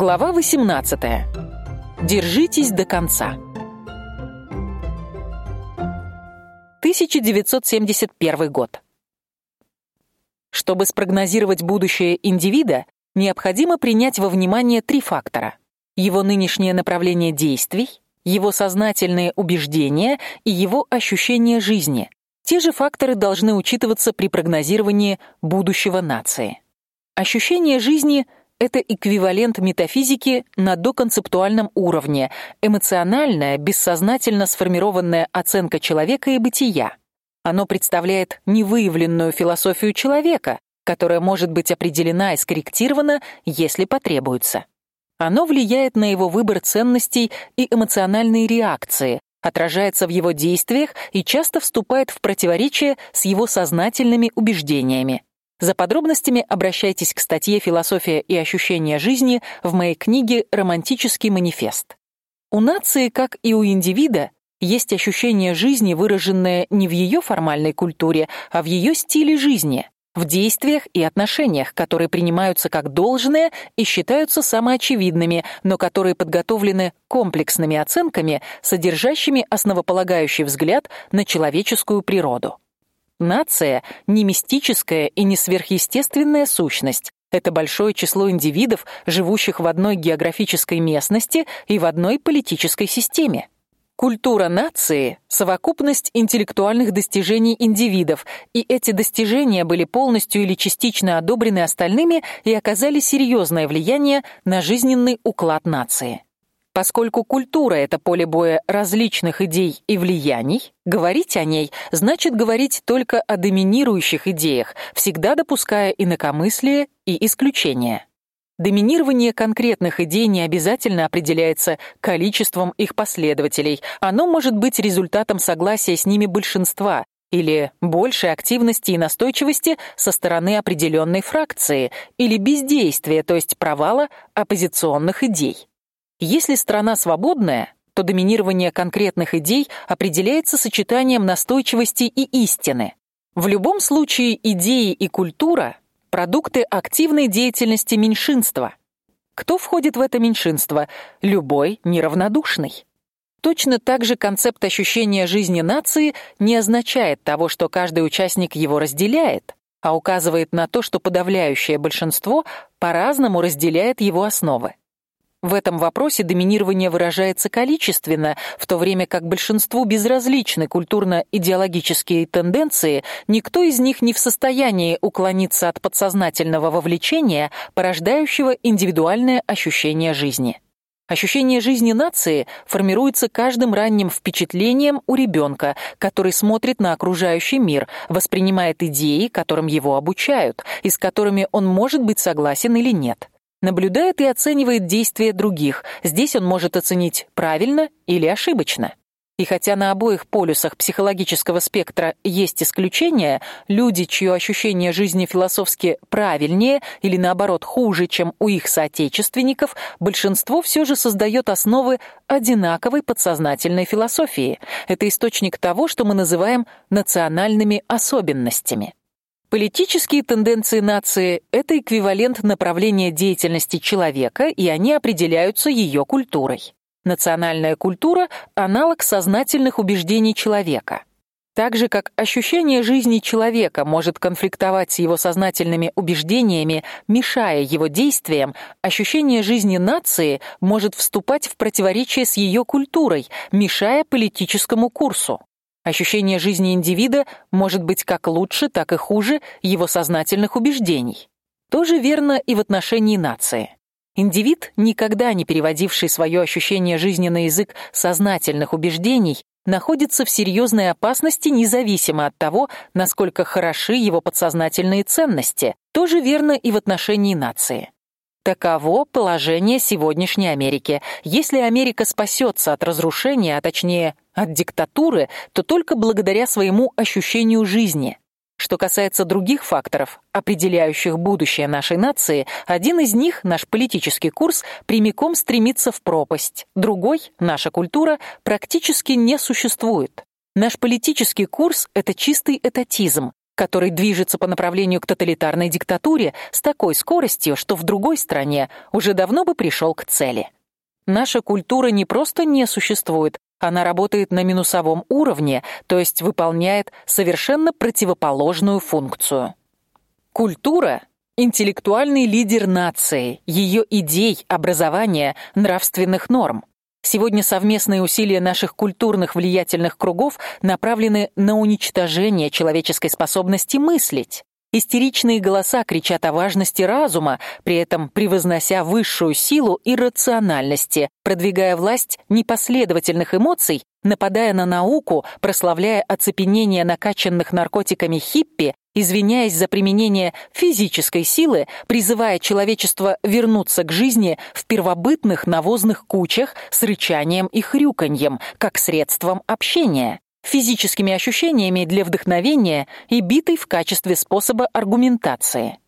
Глава 18. Держитесь до конца. 1971 год. Чтобы спрогнозировать будущее индивида, необходимо принять во внимание три фактора: его нынешнее направление действий, его сознательные убеждения и его ощущение жизни. Те же факторы должны учитываться при прогнозировании будущего нации. Ощущение жизни это эквивалент метафизики на доконцептуальном уровне, эмоциональная, бессознательно сформированная оценка человека и бытия. Оно представляет невыявленную философию человека, которая может быть определена и скорректирована, если потребуется. Оно влияет на его выбор ценностей и эмоциональные реакции, отражается в его действиях и часто вступает в противоречие с его сознательными убеждениями. За подробностями обращайтесь к статье Философия и ощущения жизни в моей книге Романтический манифест. У нации, как и у индивида, есть ощущение жизни, выраженное не в ее формальной культуре, а в ее стиле жизни, в действиях и отношениях, которые принимаются как должное и считаются самоочевидными, но которые подготовлены комплексными оценками, содержащими основополагающий взгляд на человеческую природу. Нация не мистическая и не сверхъестественная сущность. Это большое число индивидов, живущих в одной географической местности и в одной политической системе. Культура нации совокупность интеллектуальных достижений индивидов, и эти достижения были полностью или частично одобрены остальными и оказали серьезное влияние на жизненный уклад нации. Поскольку культура это поле боя различных идей и влияний, говорить о ней значит говорить только о доминирующих идеях, всегда допуская инакомыслие и исключения. Доминирование конкретных идей не обязательно определяется количеством их последователей. Оно может быть результатом согласия с ними большинства или большей активности и настойчивости со стороны определенной фракции или бездействия, то есть провала оппозиционных идей. Если страна свободная, то доминирование конкретных идей определяется сочетанием настойчивости и истины. В любом случае идеи и культура продукты активной деятельности меньшинства. Кто входит в это меньшинство? Любой неравнодушный. Точно так же концепт ощущения жизни нации не означает того, что каждый участник его разделяет, а указывает на то, что подавляющее большинство по-разному разделяет его основы. В этом вопросе доминирование выражается количественно, в то время как большинству безразличны культурно-идеологические тенденции, никто из них не в состоянии уклониться от подсознательного вовлечения, порождающего индивидуальное ощущение жизни. Ощущение жизни нации формируется каждым ранним впечатлением у ребенка, который смотрит на окружающий мир, воспринимает идеи, которым его обучают, и с которыми он может быть согласен или нет наблюдает и оценивает действия других. Здесь он может оценить правильно или ошибочно. И хотя на обоих полюсах психологического спектра есть исключения, люди, чье ощущение жизни философски правильнее или наоборот хуже, чем у их соотечественников, большинство все же создает основы одинаковой подсознательной философии. Это источник того, что мы называем национальными особенностями. Политические тенденции нации это эквивалент направления деятельности человека, и они определяются ее культурой. Национальная культура аналог сознательных убеждений человека. Так же как ощущение жизни человека может конфликтовать с его сознательными убеждениями, мешая его действиям, ощущение жизни нации может вступать в противоречие с ее культурой, мешая политическому курсу. Ощущение жизни индивида может быть как лучше, так и хуже его сознательных убеждений. То же верно и в отношении нации. Индивид, никогда не переводивший свое ощущение жизни на язык сознательных убеждений, находится в серьезной опасности независимо от того, насколько хороши его подсознательные ценности. То же верно и в отношении нации. Таково положение сегодняшней Америки. Если Америка спасется от разрушения, а точнее от диктатуры, то только благодаря своему ощущению жизни. Что касается других факторов, определяющих будущее нашей нации, один из них, наш политический курс, прямиком стремится в пропасть. Другой, наша культура, практически не существует. Наш политический курс это чистый этатизм, который движется по направлению к тоталитарной диктатуре с такой скоростью, что в другой стране уже давно бы пришел к цели. Наша культура не просто не существует, она работает на минусовом уровне, то есть выполняет совершенно противоположную функцию. Культура интеллектуальный лидер нации, ее идей, образования, нравственных норм. Сегодня совместные усилия наших культурных влиятельных кругов направлены на уничтожение человеческой способности мыслить. Истеричные голоса кричат о важности разума, при этом превознося высшую силу и рациональности, продвигая власть непоследовательных эмоций, нападая на науку, прославляя оцепенение накачанных наркотиками хиппи, извиняясь за применение физической силы, призывая человечество вернуться к жизни в первобытных навозных кучах с рычанием и хрюканьем, как средством общения физическими ощущениями для вдохновения и битой в качестве способа аргументации.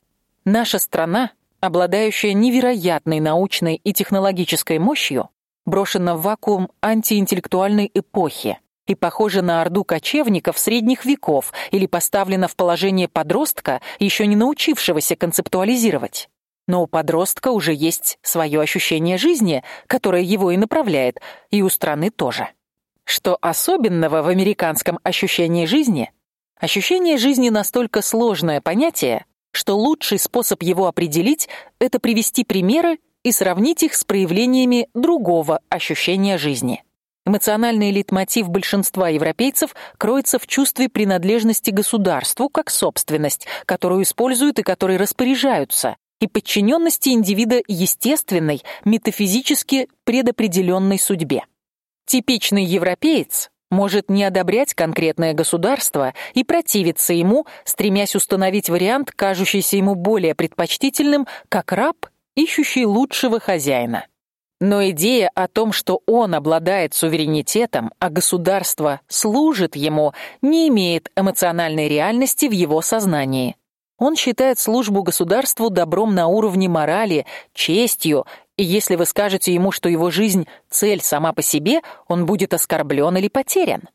Наша страна, обладающая невероятной научной и технологической мощью, брошена в вакуум антиинтеллектуальной эпохи и похожа на орду кочевников средних веков или поставлена в положение подростка, еще не научившегося концептуализировать. Но у подростка уже есть свое ощущение жизни, которое его и направляет, и у страны тоже. Что особенного в американском ощущении жизни? Ощущение жизни настолько сложное понятие, что лучший способ его определить это привести примеры и сравнить их с проявлениями другого ощущения жизни. Эмоциональный лейтмотив большинства европейцев кроется в чувстве принадлежности государству как собственность, которую используют и которой распоряжаются, и подчиненности индивида естественной, метафизически предопределенной судьбе. Типичный европеец может не одобрять конкретное государство и противиться ему, стремясь установить вариант, кажущийся ему более предпочтительным, как раб, ищущий лучшего хозяина. Но идея о том, что он обладает суверенитетом, а государство служит ему, не имеет эмоциональной реальности в его сознании. Он считает службу государству добром на уровне морали, честью и если вы скажете ему, что его жизнь цель сама по себе, он будет оскорблен или потерян.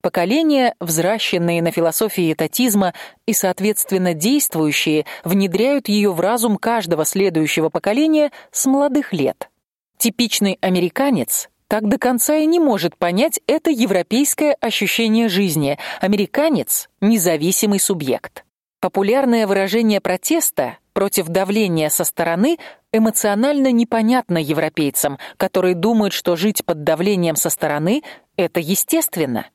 Поколения, взращенные на философии этатизма и соответственно действующие, внедряют ее в разум каждого следующего поколения с молодых лет. Типичный американец так до конца и не может понять это европейское ощущение жизни. Американец независимый субъект. Популярное выражение протеста против давления со стороны эмоционально непонятно европейцам, которые думают, что жить под давлением со стороны это естественно.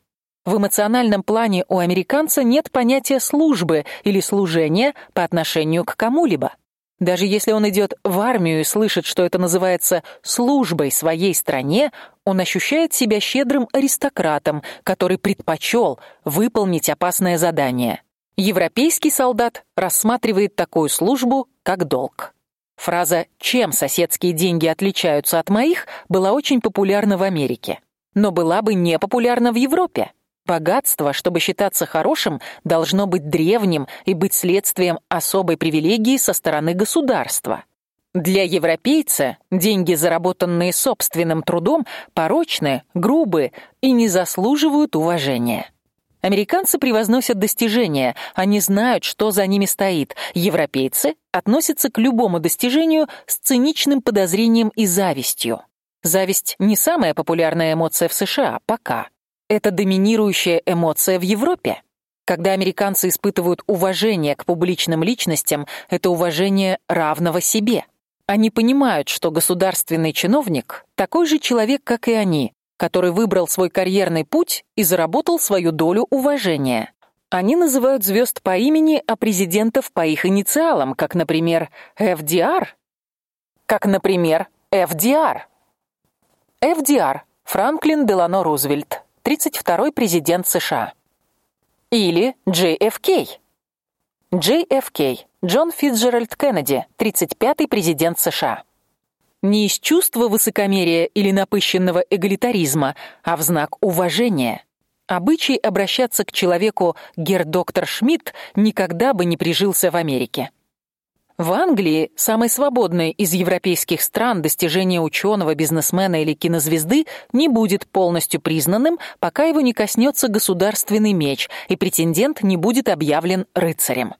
В эмоциональном плане у американца нет понятия службы или служения по отношению к кому-либо. Даже если он идет в армию и слышит, что это называется службой своей стране, он ощущает себя щедрым аристократом, который предпочел выполнить опасное задание. Европейский солдат рассматривает такую службу как долг. Фраза «чем соседские деньги отличаются от моих» была очень популярна в Америке, но была бы не популярна в Европе. Богатство, чтобы считаться хорошим, должно быть древним и быть следствием особой привилегии со стороны государства. Для европейца деньги, заработанные собственным трудом, порочны, грубы и не заслуживают уважения. Американцы превозносят достижения, они знают, что за ними стоит. Европейцы относятся к любому достижению с циничным подозрением и завистью. Зависть не самая популярная эмоция в США пока. Это доминирующая эмоция в Европе. Когда американцы испытывают уважение к публичным личностям, это уважение равного себе. Они понимают, что государственный чиновник такой же человек, как и они, который выбрал свой карьерный путь и заработал свою долю уважения. Они называют звезд по имени, а президентов по их инициалам, как, например, FDR. Как, например, FDR. FDR Франклин Делано Рузвельт, 32-й президент США. Или JFK. JFK Джон Фитджеральд Кеннеди, 35-й президент США не из чувства высокомерия или напыщенного эгалитаризма, а в знак уважения. Обычай обращаться к человеку гер доктор Шмидт никогда бы не прижился в Америке. В Англии, самой свободной из европейских стран, достижение ученого, бизнесмена или кинозвезды не будет полностью признанным, пока его не коснется государственный меч и претендент не будет объявлен рыцарем.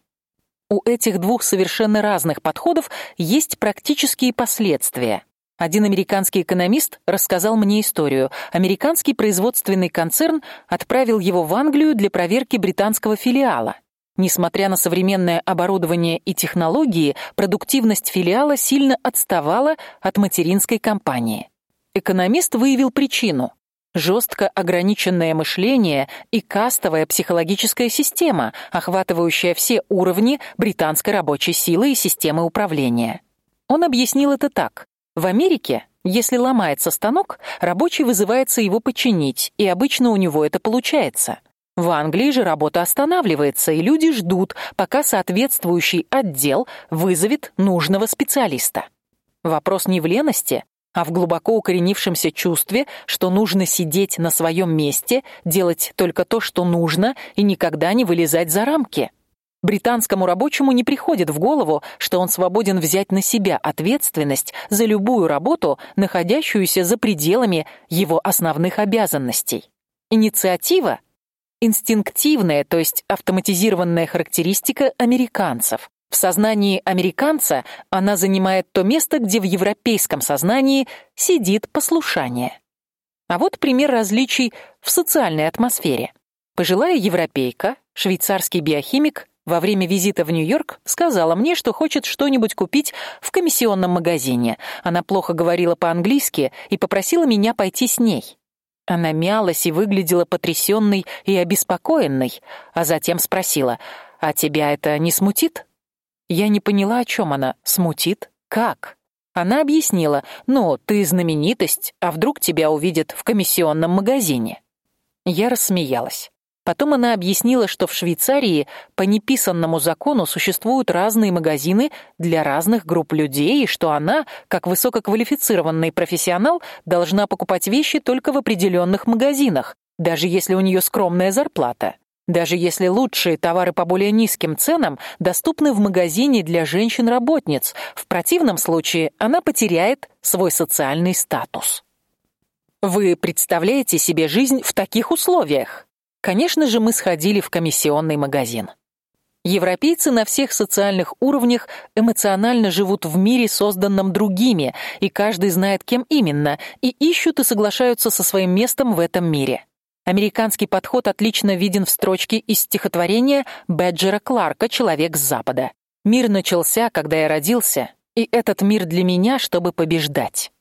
У этих двух совершенно разных подходов есть практические последствия. Один американский экономист рассказал мне историю. Американский производственный концерн отправил его в Англию для проверки британского филиала. Несмотря на современное оборудование и технологии, продуктивность филиала сильно отставала от материнской компании. Экономист выявил причину: жестко ограниченное мышление и кастовая психологическая система, охватывающая все уровни британской рабочей силы и системы управления. Он объяснил это так: в Америке, если ломается станок, рабочий вызывается его починить, и обычно у него это получается. В Англии же работа останавливается, и люди ждут, пока соответствующий отдел вызовет нужного специалиста. Вопрос не в лености, а в глубоко укоренившемся чувстве, что нужно сидеть на своем месте, делать только то, что нужно, и никогда не вылезать за рамки. Британскому рабочему не приходит в голову, что он свободен взять на себя ответственность за любую работу, находящуюся за пределами его основных обязанностей. Инициатива инстинктивная, то есть автоматизированная характеристика американцев. В сознании американца она занимает то место, где в европейском сознании сидит послушание. А вот пример различий в социальной атмосфере. Пожилая европейка, швейцарский биохимик, во время визита в Нью-Йорк сказала мне, что хочет что-нибудь купить в комиссионном магазине. Она плохо говорила по-английски и попросила меня пойти с ней. Она мялась и выглядела потрясенной и обеспокоенной, а затем спросила: "А тебя это не смутит?" Я не поняла, о чем она. Смутит? Как? Она объяснила: "Ну, ты знаменитость, а вдруг тебя увидят в комиссионном магазине?" Я рассмеялась. Потом она объяснила, что в Швейцарии по неписанному закону существуют разные магазины для разных групп людей, и что она, как высококвалифицированный профессионал, должна покупать вещи только в определенных магазинах, даже если у нее скромная зарплата. Даже если лучшие товары по более низким ценам доступны в магазине для женщин-работниц, в противном случае она потеряет свой социальный статус. Вы представляете себе жизнь в таких условиях? Конечно же, мы сходили в комиссионный магазин. Европейцы на всех социальных уровнях эмоционально живут в мире, созданном другими, и каждый знает, кем именно, и ищут и соглашаются со своим местом в этом мире. Американский подход отлично виден в строчке из стихотворения Бэджера Кларка «Человек с Запада». «Мир начался, когда я родился, и этот мир для меня, чтобы побеждать».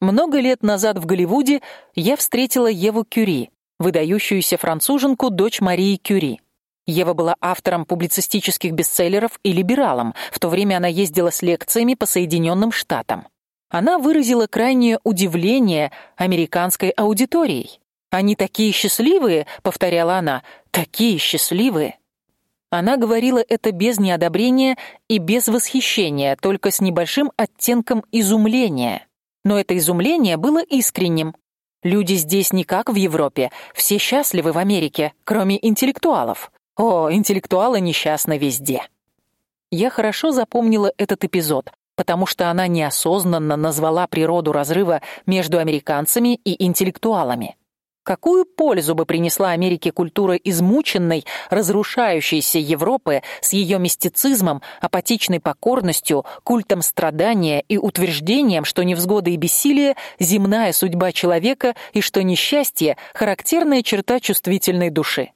Много лет назад в Голливуде я встретила Еву Кюри, выдающуюся француженку, дочь Марии Кюри. Ева была автором публицистических бестселлеров и либералом. В то время она ездила с лекциями по Соединенным Штатам. Она выразила крайнее удивление американской аудиторией. Они такие счастливые, повторяла она, такие счастливые. Она говорила это без неодобрения и без восхищения, только с небольшим оттенком изумления. Но это изумление было искренним. Люди здесь не как в Европе, все счастливы в Америке, кроме интеллектуалов. О, интеллектуалы несчастны везде. Я хорошо запомнила этот эпизод, потому что она неосознанно назвала природу разрыва между американцами и интеллектуалами. Какую пользу бы принесла Америке культура измученной, разрушающейся Европы с ее мистицизмом, апатичной покорностью, культом страдания и утверждением, что невзгоды и бессилие земная судьба человека и что несчастье характерная черта чувствительной души.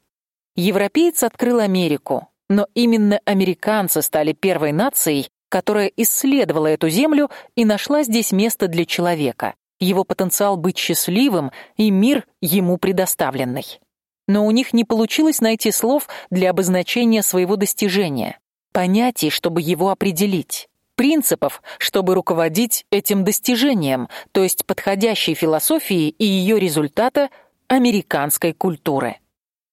Европеец открыл Америку, но именно американцы стали первой нацией, которая исследовала эту землю и нашла здесь место для человека его потенциал быть счастливым и мир ему предоставленный. Но у них не получилось найти слов для обозначения своего достижения, понятий, чтобы его определить, принципов, чтобы руководить этим достижением, то есть подходящей философии и ее результата американской культуры.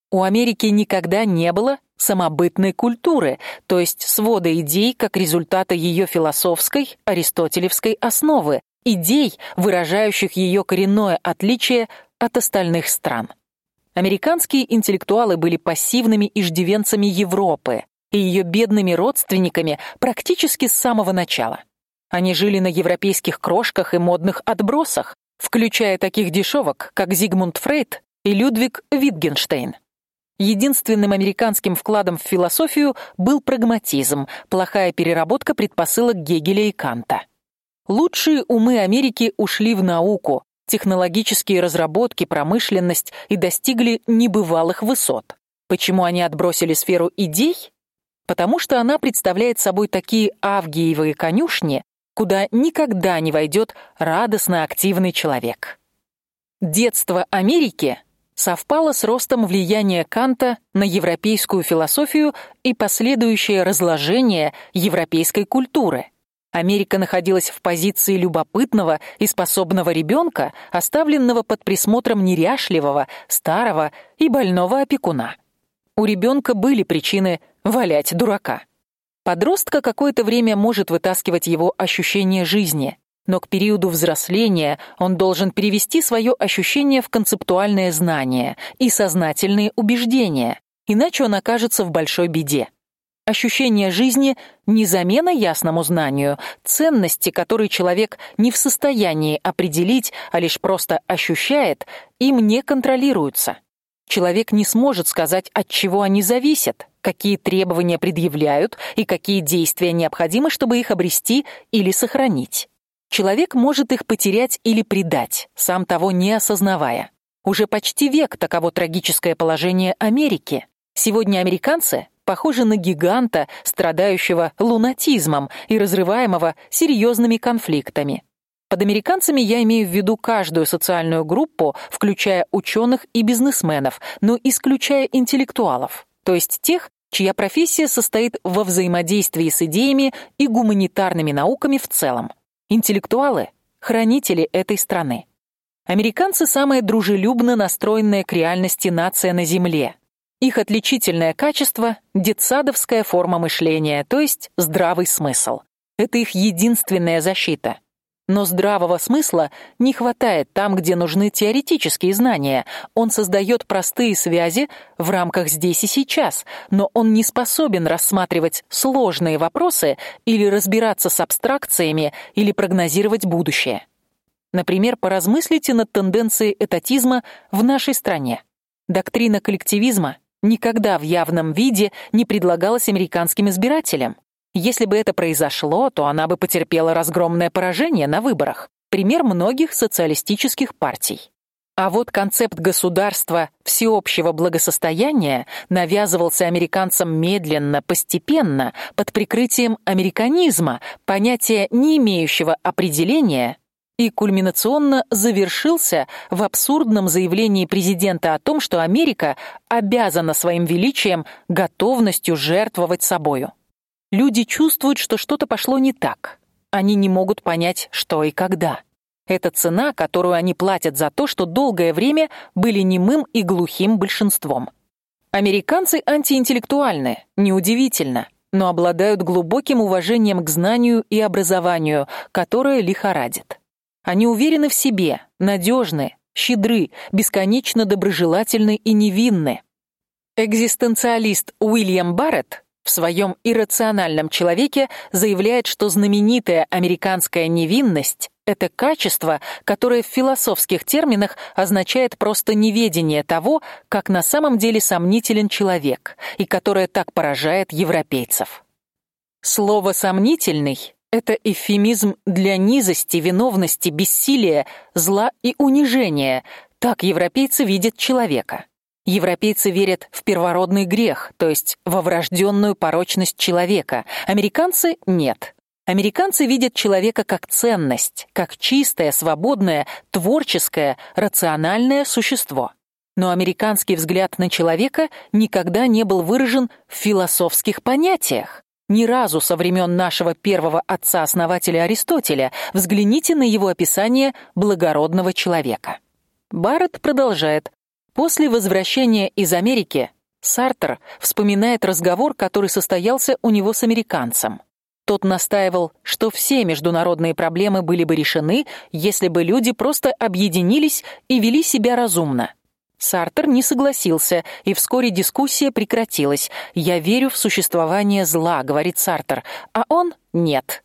У Америки никогда не было самобытной культуры, то есть свода идей как результата ее философской аристотелевской основы, идей, выражающих ее коренное отличие от остальных стран. Американские интеллектуалы были пассивными иждивенцами Европы, и ее бедными родственниками практически с самого начала. Они жили на европейских крошках и модных отбросах, включая таких дешевок, как Зигмунд Фрейд и Людвиг Витгенштейн. Единственным американским вкладом в философию был прагматизм, плохая переработка предпосылок Гегеля и Канта. Лучшие умы Америки ушли в науку, технологические разработки, промышленность и достигли небывалых высот. Почему они отбросили сферу идей? Потому что она представляет собой такие авгиевые конюшни, куда никогда не войдет радостно активный человек. Детство Америки совпало с ростом влияния Канта на европейскую философию и последующее разложение европейской культуры. Америка находилась в позиции любопытного и способного ребенка, оставленного под присмотром неряшливого, старого и больного опекуна. У ребенка были причины валять дурака. Подростка какое-то время может вытаскивать его ощущение жизни, но к периоду взросления он должен перевести свое ощущение в концептуальное знание и сознательные убеждения, иначе он окажется в большой беде. Ощущение жизни не замена ясному знанию, ценности, которые человек не в состоянии определить, а лишь просто ощущает, им не контролируются. Человек не сможет сказать, от чего они зависят, какие требования предъявляют и какие действия необходимы, чтобы их обрести или сохранить. Человек может их потерять или предать, сам того не осознавая. Уже почти век таково трагическое положение Америки. Сегодня американцы похожи на гиганта, страдающего лунатизмом и разрываемого серьезными конфликтами. Под американцами я имею в виду каждую социальную группу, включая ученых и бизнесменов, но исключая интеллектуалов, то есть тех, чья профессия состоит во взаимодействии с идеями и гуманитарными науками в целом. Интеллектуалы хранители этой страны. Американцы самая дружелюбно настроенная к реальности нация на земле. Их отличительное качество детсадовская форма мышления, то есть здравый смысл. Это их единственная защита. Но здравого смысла не хватает там, где нужны теоретические знания. Он создает простые связи в рамках здесь и сейчас, но он не способен рассматривать сложные вопросы или разбираться с абстракциями или прогнозировать будущее. Например, поразмыслите над тенденцией этатизма в нашей стране. Доктрина коллективизма никогда в явном виде не предлагалась американским избирателям. Если бы это произошло, то она бы потерпела разгромное поражение на выборах. Пример многих социалистических партий. А вот концепт государства всеобщего благосостояния навязывался американцам медленно, постепенно, под прикрытием американизма, понятия, не имеющего определения, и кульминационно завершился в абсурдном заявлении президента о том, что Америка обязана своим величием готовностью жертвовать собою. Люди чувствуют, что что-то пошло не так. Они не могут понять, что и когда. Это цена, которую они платят за то, что долгое время были немым и глухим большинством. Американцы антиинтеллектуальны, неудивительно, но обладают глубоким уважением к знанию и образованию, которое лихорадит. Они уверены в себе, надежны, щедры, бесконечно доброжелательны и невинны. Экзистенциалист Уильям Барретт в своем иррациональном человеке заявляет, что знаменитая американская невинность это качество, которое в философских терминах означает просто неведение того, как на самом деле сомнителен человек, и которое так поражает европейцев. Слово сомнительный это эвфемизм для низости, виновности, бессилия, зла и унижения. Так европейцы видят человека. Европейцы верят в первородный грех, то есть во врожденную порочность человека. Американцы нет. Американцы видят человека как ценность, как чистое, свободное, творческое, рациональное существо. Но американский взгляд на человека никогда не был выражен в философских понятиях. Ни разу со времен нашего первого отца-основателя Аристотеля взгляните на его описание благородного человека. Барретт продолжает: После возвращения из Америки Сартер вспоминает разговор, который состоялся у него с американцем. Тот настаивал, что все международные проблемы были бы решены, если бы люди просто объединились и вели себя разумно. Сартер не согласился, и вскоре дискуссия прекратилась. «Я верю в существование зла», — говорит Сартер, а он — нет.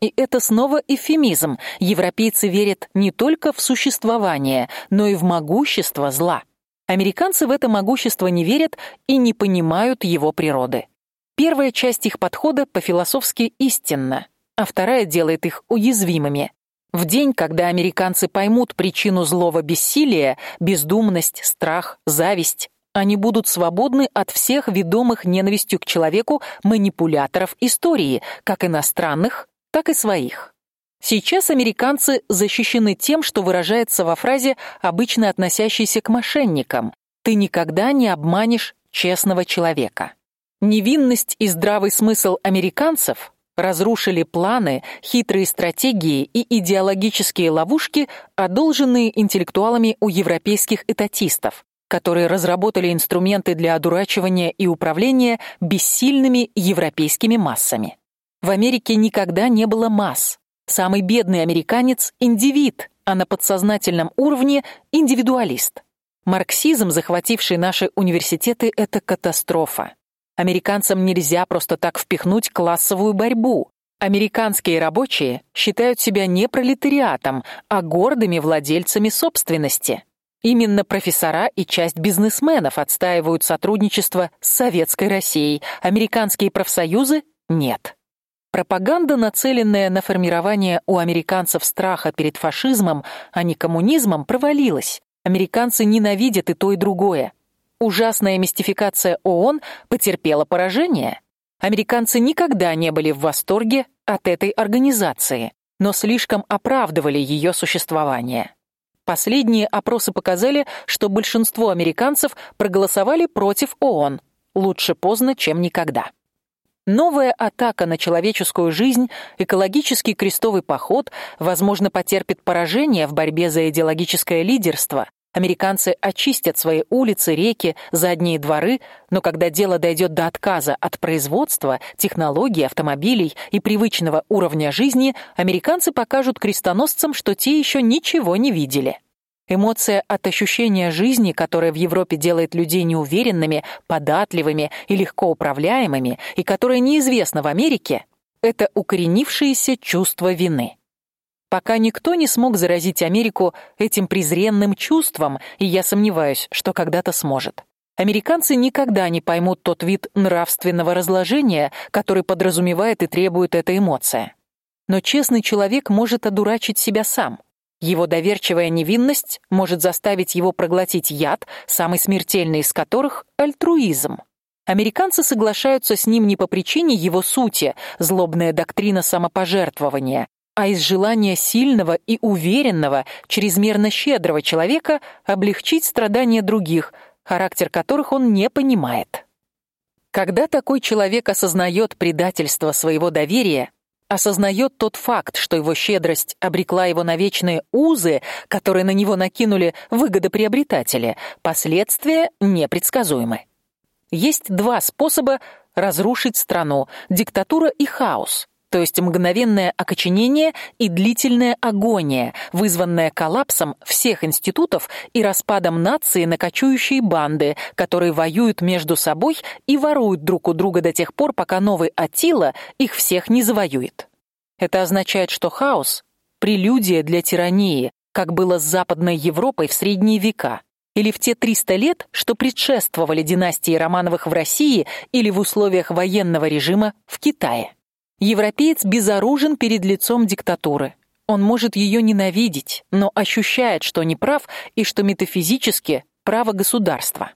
И это снова эвфемизм. Европейцы верят не только в существование, но и в могущество зла. Американцы в это могущество не верят и не понимают его природы. Первая часть их подхода по-философски истинна, а вторая делает их уязвимыми. В день, когда американцы поймут причину злого бессилия, бездумность, страх, зависть, они будут свободны от всех ведомых ненавистью к человеку манипуляторов истории, как иностранных, так и своих. Сейчас американцы защищены тем, что выражается во фразе, обычно относящейся к мошенникам: "Ты никогда не обманешь честного человека". Невинность и здравый смысл американцев разрушили планы, хитрые стратегии и идеологические ловушки, одолженные интеллектуалами у европейских этатистов, которые разработали инструменты для одурачивания и управления бессильными европейскими массами. В Америке никогда не было масс. Самый бедный американец индивид, а на подсознательном уровне индивидуалист. Марксизм, захвативший наши университеты, это катастрофа. Американцам нельзя просто так впихнуть классовую борьбу. Американские рабочие считают себя не пролетариатом, а гордыми владельцами собственности. Именно профессора и часть бизнесменов отстаивают сотрудничество с советской Россией. Американские профсоюзы нет. Пропаганда, нацеленная на формирование у американцев страха перед фашизмом, а не коммунизмом, провалилась. Американцы ненавидят и то, и другое. Ужасная мистификация ООН потерпела поражение. Американцы никогда не были в восторге от этой организации, но слишком оправдывали ее существование. Последние опросы показали, что большинство американцев проголосовали против ООН. Лучше поздно, чем никогда. Новая атака на человеческую жизнь, экологический крестовый поход, возможно, потерпит поражение в борьбе за идеологическое лидерство, Американцы очистят свои улицы, реки, задние дворы, но когда дело дойдет до отказа от производства, технологий, автомобилей и привычного уровня жизни, американцы покажут крестоносцам, что те еще ничего не видели. Эмоция от ощущения жизни, которая в Европе делает людей неуверенными, податливыми и легко управляемыми, и которая неизвестна в Америке, это укоренившееся чувство вины пока никто не смог заразить Америку этим презренным чувством, и я сомневаюсь, что когда-то сможет. Американцы никогда не поймут тот вид нравственного разложения, который подразумевает и требует эта эмоция. Но честный человек может одурачить себя сам. Его доверчивая невинность может заставить его проглотить яд, самый смертельный из которых альтруизм. Американцы соглашаются с ним не по причине его сути, злобная доктрина самопожертвования, а из желания сильного и уверенного, чрезмерно щедрого человека облегчить страдания других, характер которых он не понимает. Когда такой человек осознает предательство своего доверия, осознает тот факт, что его щедрость обрекла его на вечные узы, которые на него накинули выгодоприобретатели, последствия непредсказуемы. Есть два способа разрушить страну: диктатура и хаос то есть мгновенное окоченение и длительная агония, вызванная коллапсом всех институтов и распадом нации на кочующие банды, которые воюют между собой и воруют друг у друга до тех пор, пока новый Атила их всех не завоюет. Это означает, что хаос прелюдия для тирании, как было с Западной Европой в средние века или в те 300 лет, что предшествовали династии Романовых в России или в условиях военного режима в Китае. Европеец безоружен перед лицом диктатуры. Он может ее ненавидеть, но ощущает, что не прав и что метафизически право государства.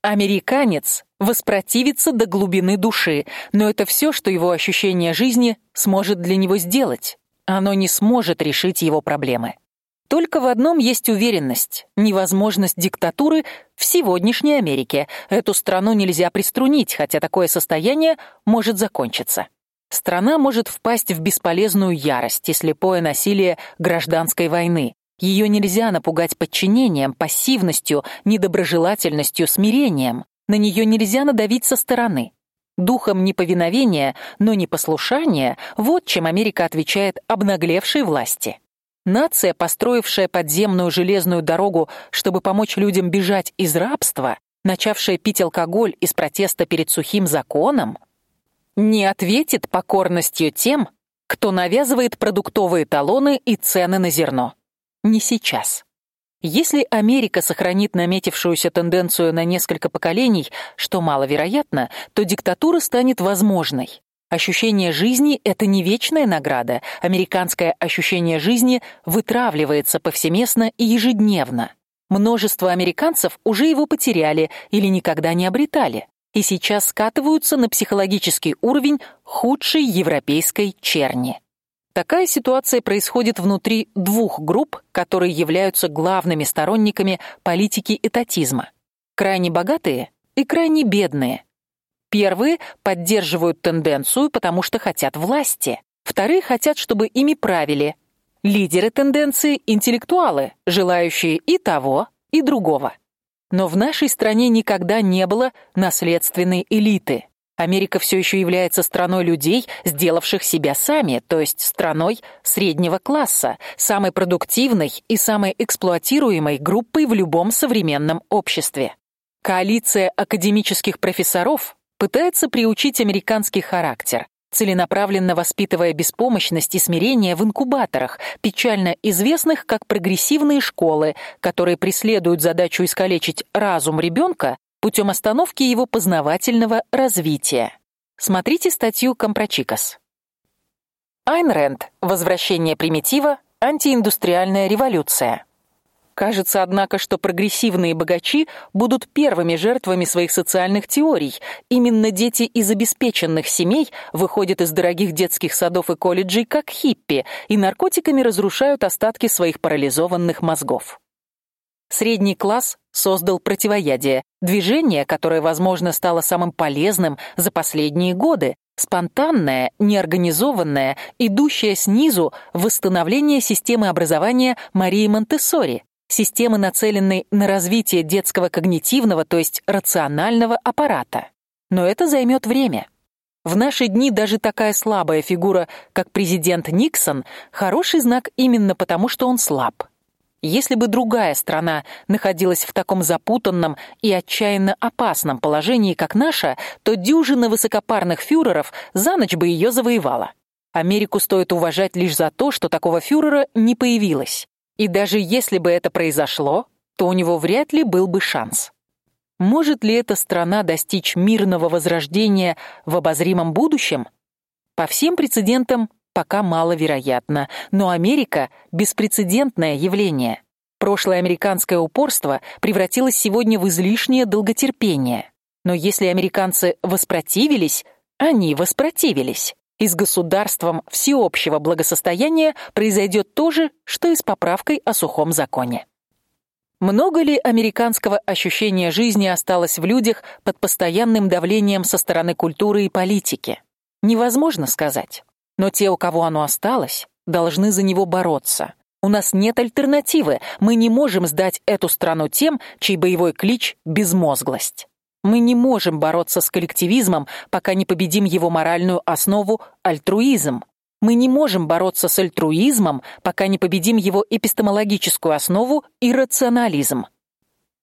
Американец воспротивится до глубины души, но это все, что его ощущение жизни сможет для него сделать. Оно не сможет решить его проблемы. Только в одном есть уверенность: невозможность диктатуры в сегодняшней Америке. Эту страну нельзя приструнить, хотя такое состояние может закончиться. Страна может впасть в бесполезную ярость и слепое насилие гражданской войны. Ее нельзя напугать подчинением, пассивностью, недоброжелательностью, смирением. На нее нельзя надавить со стороны. Духом неповиновения, но непослушания вот чем Америка отвечает обнаглевшей власти. Нация, построившая подземную железную дорогу, чтобы помочь людям бежать из рабства, начавшая пить алкоголь из протеста перед сухим законом, не ответит покорностью тем, кто навязывает продуктовые талоны и цены на зерно. Не сейчас. Если Америка сохранит наметившуюся тенденцию на несколько поколений, что маловероятно, то диктатура станет возможной. Ощущение жизни это не вечная награда. Американское ощущение жизни вытравливается повсеместно и ежедневно. Множество американцев уже его потеряли или никогда не обретали, и сейчас скатываются на психологический уровень худшей европейской черни. Такая ситуация происходит внутри двух групп, которые являются главными сторонниками политики этатизма: крайне богатые и крайне бедные. Первые поддерживают тенденцию, потому что хотят власти. Вторые хотят, чтобы ими правили. Лидеры тенденции интеллектуалы, желающие и того, и другого. Но в нашей стране никогда не было наследственной элиты. Америка все еще является страной людей, сделавших себя сами, то есть страной среднего класса, самой продуктивной и самой эксплуатируемой группой в любом современном обществе. Коалиция академических профессоров пытается приучить американский характер, целенаправленно воспитывая беспомощность и смирение в инкубаторах, печально известных как прогрессивные школы, которые преследуют задачу искалечить разум ребенка путем остановки его познавательного развития. Смотрите статью Компрочикос. Айн Рэнд. Возвращение примитива. Антииндустриальная революция. Кажется, однако, что прогрессивные богачи будут первыми жертвами своих социальных теорий. Именно дети из обеспеченных семей выходят из дорогих детских садов и колледжей как хиппи и наркотиками разрушают остатки своих парализованных мозгов. Средний класс создал противоядие, движение, которое, возможно, стало самым полезным за последние годы, спонтанное, неорганизованное, идущее снизу восстановление системы образования Марии Монтессори, системы, нацеленной на развитие детского когнитивного, то есть рационального аппарата. Но это займет время. В наши дни даже такая слабая фигура, как президент Никсон, хороший знак именно потому, что он слаб. Если бы другая страна находилась в таком запутанном и отчаянно опасном положении, как наша, то дюжина высокопарных фюреров за ночь бы ее завоевала. Америку стоит уважать лишь за то, что такого фюрера не появилось. И даже если бы это произошло, то у него вряд ли был бы шанс. Может ли эта страна достичь мирного возрождения в обозримом будущем? По всем прецедентам пока маловероятно, но Америка беспрецедентное явление. Прошлое американское упорство превратилось сегодня в излишнее долготерпение. Но если американцы воспротивились, они воспротивились. И с государством всеобщего благосостояния произойдет то же, что и с поправкой о сухом законе. Много ли американского ощущения жизни осталось в людях под постоянным давлением со стороны культуры и политики? Невозможно сказать. Но те, у кого оно осталось, должны за него бороться. У нас нет альтернативы. Мы не можем сдать эту страну тем, чей боевой клич безмозглость. Мы не можем бороться с коллективизмом, пока не победим его моральную основу альтруизм. Мы не можем бороться с альтруизмом, пока не победим его эпистемологическую основу иррационализм.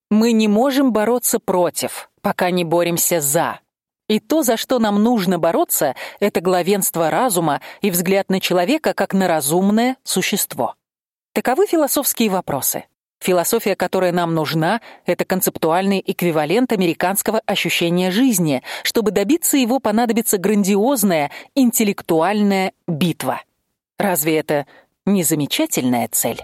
Мы не можем бороться против, пока не боремся за. И то, за что нам нужно бороться, это главенство разума и взгляд на человека как на разумное существо. Таковы философские вопросы. Философия, которая нам нужна, это концептуальный эквивалент американского ощущения жизни. Чтобы добиться его, понадобится грандиозная интеллектуальная битва. Разве это не замечательная цель?